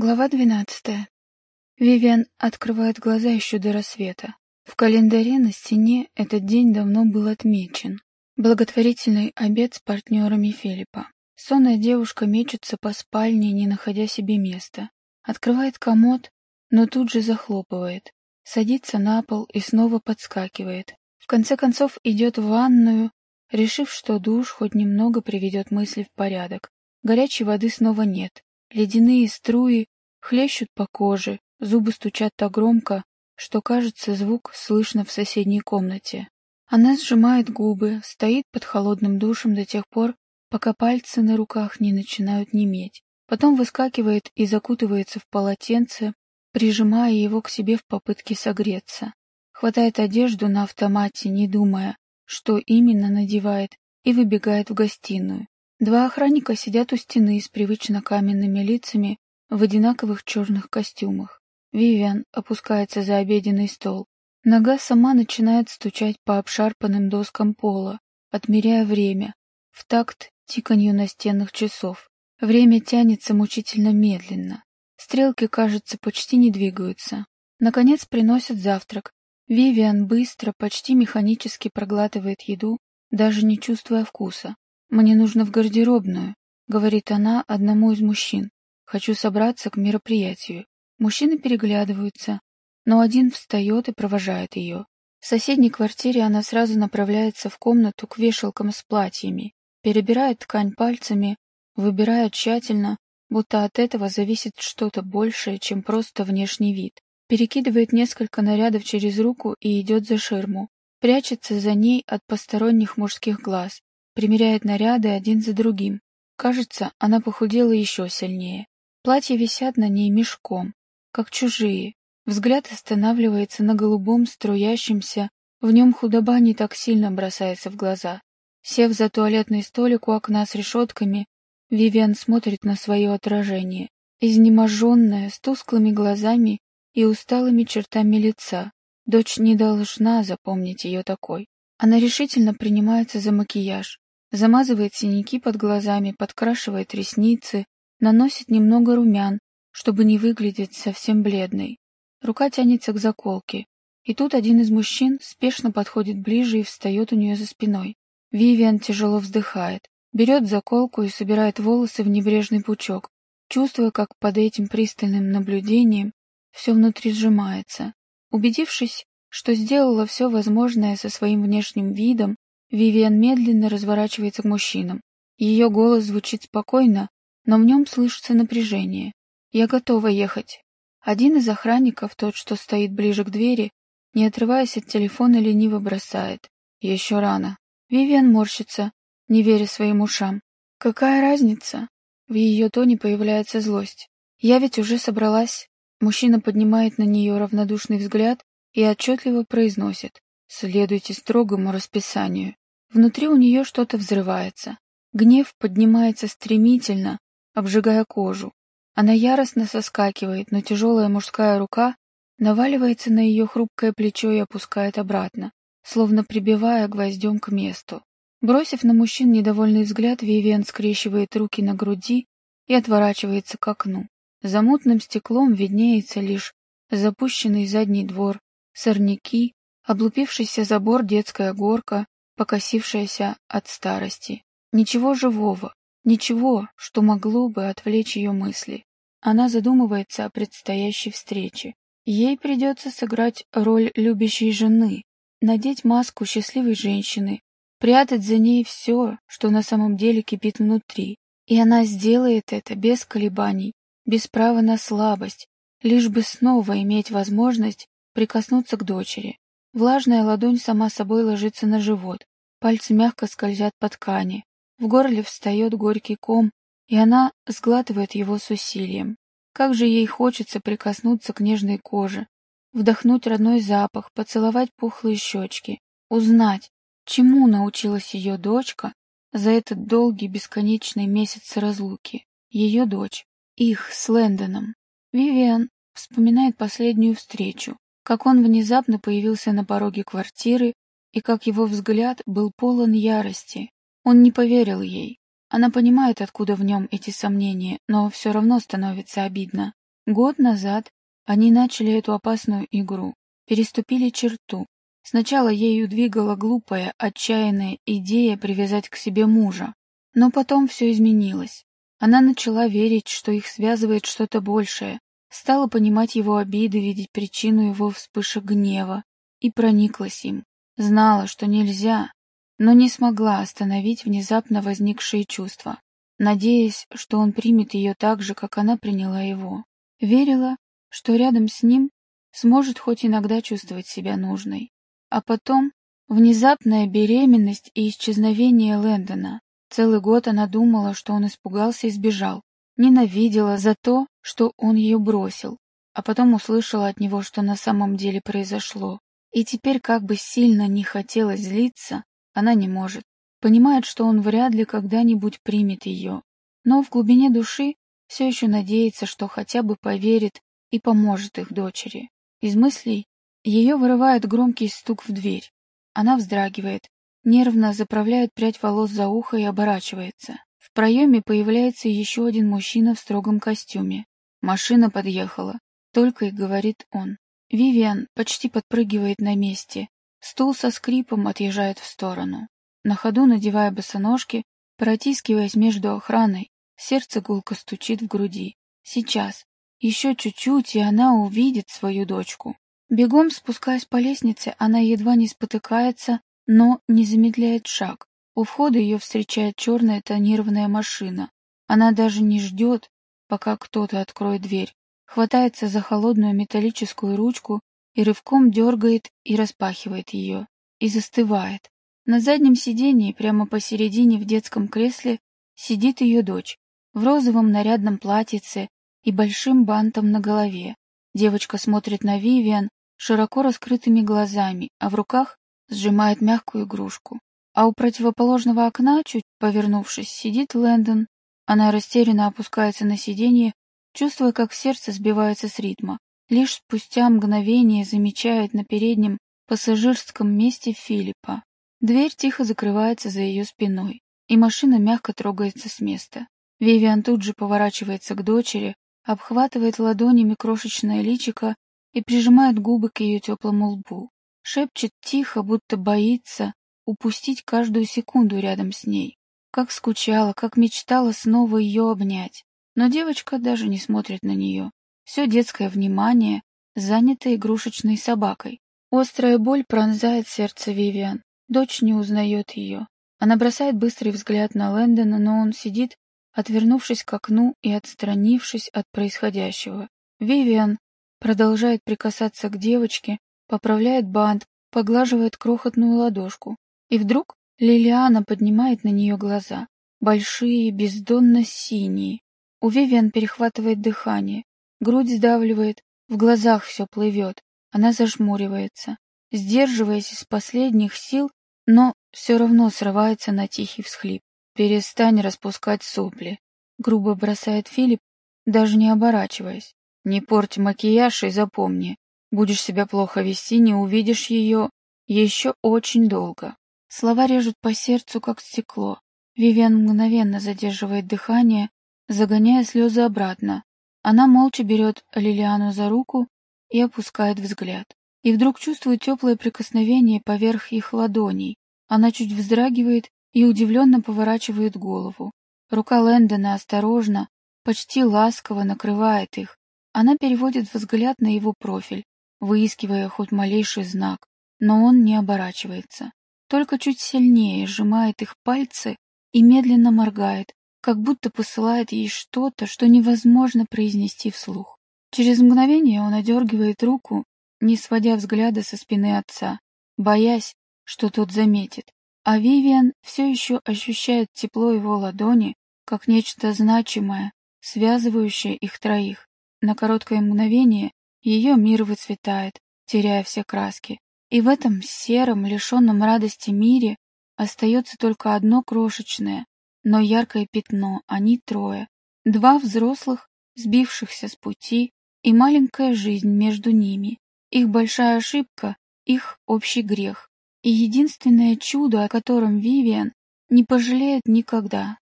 Глава двенадцатая. Вивиан открывает глаза еще до рассвета. В календаре на стене этот день давно был отмечен. Благотворительный обед с партнерами Филиппа. Сонная девушка мечется по спальне, не находя себе места. Открывает комод, но тут же захлопывает. Садится на пол и снова подскакивает. В конце концов идет в ванную, решив, что душ хоть немного приведет мысли в порядок. Горячей воды снова нет. Ледяные струи хлещут по коже, зубы стучат так громко, что, кажется, звук слышно в соседней комнате. Она сжимает губы, стоит под холодным душем до тех пор, пока пальцы на руках не начинают неметь. Потом выскакивает и закутывается в полотенце, прижимая его к себе в попытке согреться. Хватает одежду на автомате, не думая, что именно надевает, и выбегает в гостиную. Два охранника сидят у стены с привычно каменными лицами в одинаковых черных костюмах. Вивиан опускается за обеденный стол. Нога сама начинает стучать по обшарпанным доскам пола, отмеряя время, в такт тиканью настенных часов. Время тянется мучительно медленно. Стрелки, кажется, почти не двигаются. Наконец приносят завтрак. Вивиан быстро, почти механически проглатывает еду, даже не чувствуя вкуса. «Мне нужно в гардеробную», — говорит она одному из мужчин. «Хочу собраться к мероприятию». Мужчины переглядываются, но один встает и провожает ее. В соседней квартире она сразу направляется в комнату к вешалкам с платьями, перебирает ткань пальцами, выбирая тщательно, будто от этого зависит что-то большее, чем просто внешний вид. Перекидывает несколько нарядов через руку и идет за ширму. Прячется за ней от посторонних мужских глаз, примеряет наряды один за другим. Кажется, она похудела еще сильнее. Платья висят на ней мешком, как чужие. Взгляд останавливается на голубом, струящемся, в нем худоба не так сильно бросается в глаза. Сев за туалетный столик у окна с решетками, Вивиан смотрит на свое отражение, изнеможенная, с тусклыми глазами и усталыми чертами лица. Дочь не должна запомнить ее такой. Она решительно принимается за макияж, Замазывает синяки под глазами, подкрашивает ресницы, наносит немного румян, чтобы не выглядеть совсем бледной. Рука тянется к заколке. И тут один из мужчин спешно подходит ближе и встает у нее за спиной. Вивиан тяжело вздыхает, берет заколку и собирает волосы в небрежный пучок, чувствуя, как под этим пристальным наблюдением все внутри сжимается. Убедившись, что сделала все возможное со своим внешним видом, Вивиан медленно разворачивается к мужчинам. Ее голос звучит спокойно, но в нем слышится напряжение. «Я готова ехать». Один из охранников, тот, что стоит ближе к двери, не отрываясь от телефона, лениво бросает. Еще рано. Вивиан морщится, не веря своим ушам. «Какая разница?» В ее тоне появляется злость. «Я ведь уже собралась». Мужчина поднимает на нее равнодушный взгляд и отчетливо произносит. «Следуйте строгому расписанию». Внутри у нее что-то взрывается. Гнев поднимается стремительно, обжигая кожу. Она яростно соскакивает, но тяжелая мужская рука наваливается на ее хрупкое плечо и опускает обратно, словно прибивая гвоздем к месту. Бросив на мужчин недовольный взгляд, Вивиан скрещивает руки на груди и отворачивается к окну. За мутным стеклом виднеется лишь запущенный задний двор, сорняки, облупившийся забор, детская горка, покосившаяся от старости. Ничего живого, ничего, что могло бы отвлечь ее мысли. Она задумывается о предстоящей встрече. Ей придется сыграть роль любящей жены, надеть маску счастливой женщины, прятать за ней все, что на самом деле кипит внутри. И она сделает это без колебаний, без права на слабость, лишь бы снова иметь возможность прикоснуться к дочери. Влажная ладонь сама собой ложится на живот, Пальцы мягко скользят по ткани. В горле встает горький ком, и она сглатывает его с усилием. Как же ей хочется прикоснуться к нежной коже, вдохнуть родной запах, поцеловать пухлые щечки, узнать, чему научилась ее дочка за этот долгий бесконечный месяц разлуки. Ее дочь, их с Лэндоном. Вивиан вспоминает последнюю встречу, как он внезапно появился на пороге квартиры и как его взгляд был полон ярости. Он не поверил ей. Она понимает, откуда в нем эти сомнения, но все равно становится обидно. Год назад они начали эту опасную игру, переступили черту. Сначала ею двигала глупая, отчаянная идея привязать к себе мужа. Но потом все изменилось. Она начала верить, что их связывает что-то большее, стала понимать его обиды, видеть причину его вспышек гнева, и прониклась им. Знала, что нельзя, но не смогла остановить внезапно возникшие чувства, надеясь, что он примет ее так же, как она приняла его. Верила, что рядом с ним сможет хоть иногда чувствовать себя нужной. А потом внезапная беременность и исчезновение Лэндона. Целый год она думала, что он испугался и сбежал. Ненавидела за то, что он ее бросил. А потом услышала от него, что на самом деле произошло. И теперь, как бы сильно не хотелось злиться, она не может. Понимает, что он вряд ли когда-нибудь примет ее. Но в глубине души все еще надеется, что хотя бы поверит и поможет их дочери. Из мыслей ее вырывает громкий стук в дверь. Она вздрагивает, нервно заправляет прядь волос за ухо и оборачивается. В проеме появляется еще один мужчина в строгом костюме. Машина подъехала, только и говорит он. Вивиан почти подпрыгивает на месте. Стул со скрипом отъезжает в сторону. На ходу, надевая босоножки, протискиваясь между охраной, сердце гулко стучит в груди. Сейчас. Еще чуть-чуть, и она увидит свою дочку. Бегом спускаясь по лестнице, она едва не спотыкается, но не замедляет шаг. У входа ее встречает черная тонированная машина. Она даже не ждет, пока кто-то откроет дверь. Хватается за холодную металлическую ручку и рывком дергает и распахивает ее. И застывает. На заднем сидении, прямо посередине в детском кресле, сидит ее дочь, в розовом нарядном платьице и большим бантом на голове. Девочка смотрит на Вивиан широко раскрытыми глазами, а в руках сжимает мягкую игрушку. А у противоположного окна, чуть повернувшись, сидит Лэндон. Она растерянно опускается на сиденье, чувствуя, как сердце сбивается с ритма. Лишь спустя мгновение замечает на переднем пассажирском месте Филиппа. Дверь тихо закрывается за ее спиной, и машина мягко трогается с места. Вивиан тут же поворачивается к дочери, обхватывает ладонями крошечное личико и прижимает губы к ее теплому лбу. Шепчет тихо, будто боится упустить каждую секунду рядом с ней. Как скучала, как мечтала снова ее обнять. Но девочка даже не смотрит на нее. Все детское внимание занято игрушечной собакой. Острая боль пронзает сердце Вивиан. Дочь не узнает ее. Она бросает быстрый взгляд на Лэндона, но он сидит, отвернувшись к окну и отстранившись от происходящего. Вивиан продолжает прикасаться к девочке, поправляет бант, поглаживает крохотную ладошку. И вдруг Лилиана поднимает на нее глаза. Большие, бездонно синие. У Вивиан перехватывает дыхание. Грудь сдавливает, в глазах все плывет. Она зажмуривается. Сдерживаясь из последних сил, но все равно срывается на тихий всхлип. «Перестань распускать сопли», — грубо бросает Филипп, даже не оборачиваясь. «Не порть макияж и запомни, будешь себя плохо вести, не увидишь ее еще очень долго». Слова режут по сердцу, как стекло. Вивиан мгновенно задерживает дыхание, загоняя слезы обратно. Она молча берет Лилиану за руку и опускает взгляд. И вдруг чувствует теплое прикосновение поверх их ладоней. Она чуть вздрагивает и удивленно поворачивает голову. Рука Лэндона осторожно, почти ласково накрывает их. Она переводит взгляд на его профиль, выискивая хоть малейший знак, но он не оборачивается. Только чуть сильнее сжимает их пальцы и медленно моргает, как будто посылает ей что-то, что невозможно произнести вслух. Через мгновение он одергивает руку, не сводя взгляда со спины отца, боясь, что тот заметит. А Вивиан все еще ощущает тепло его ладони, как нечто значимое, связывающее их троих. На короткое мгновение ее мир выцветает, теряя все краски. И в этом сером, лишенном радости мире остается только одно крошечное, но яркое пятно, они трое. Два взрослых, сбившихся с пути, и маленькая жизнь между ними. Их большая ошибка, их общий грех и единственное чудо, о котором Вивиан не пожалеет никогда.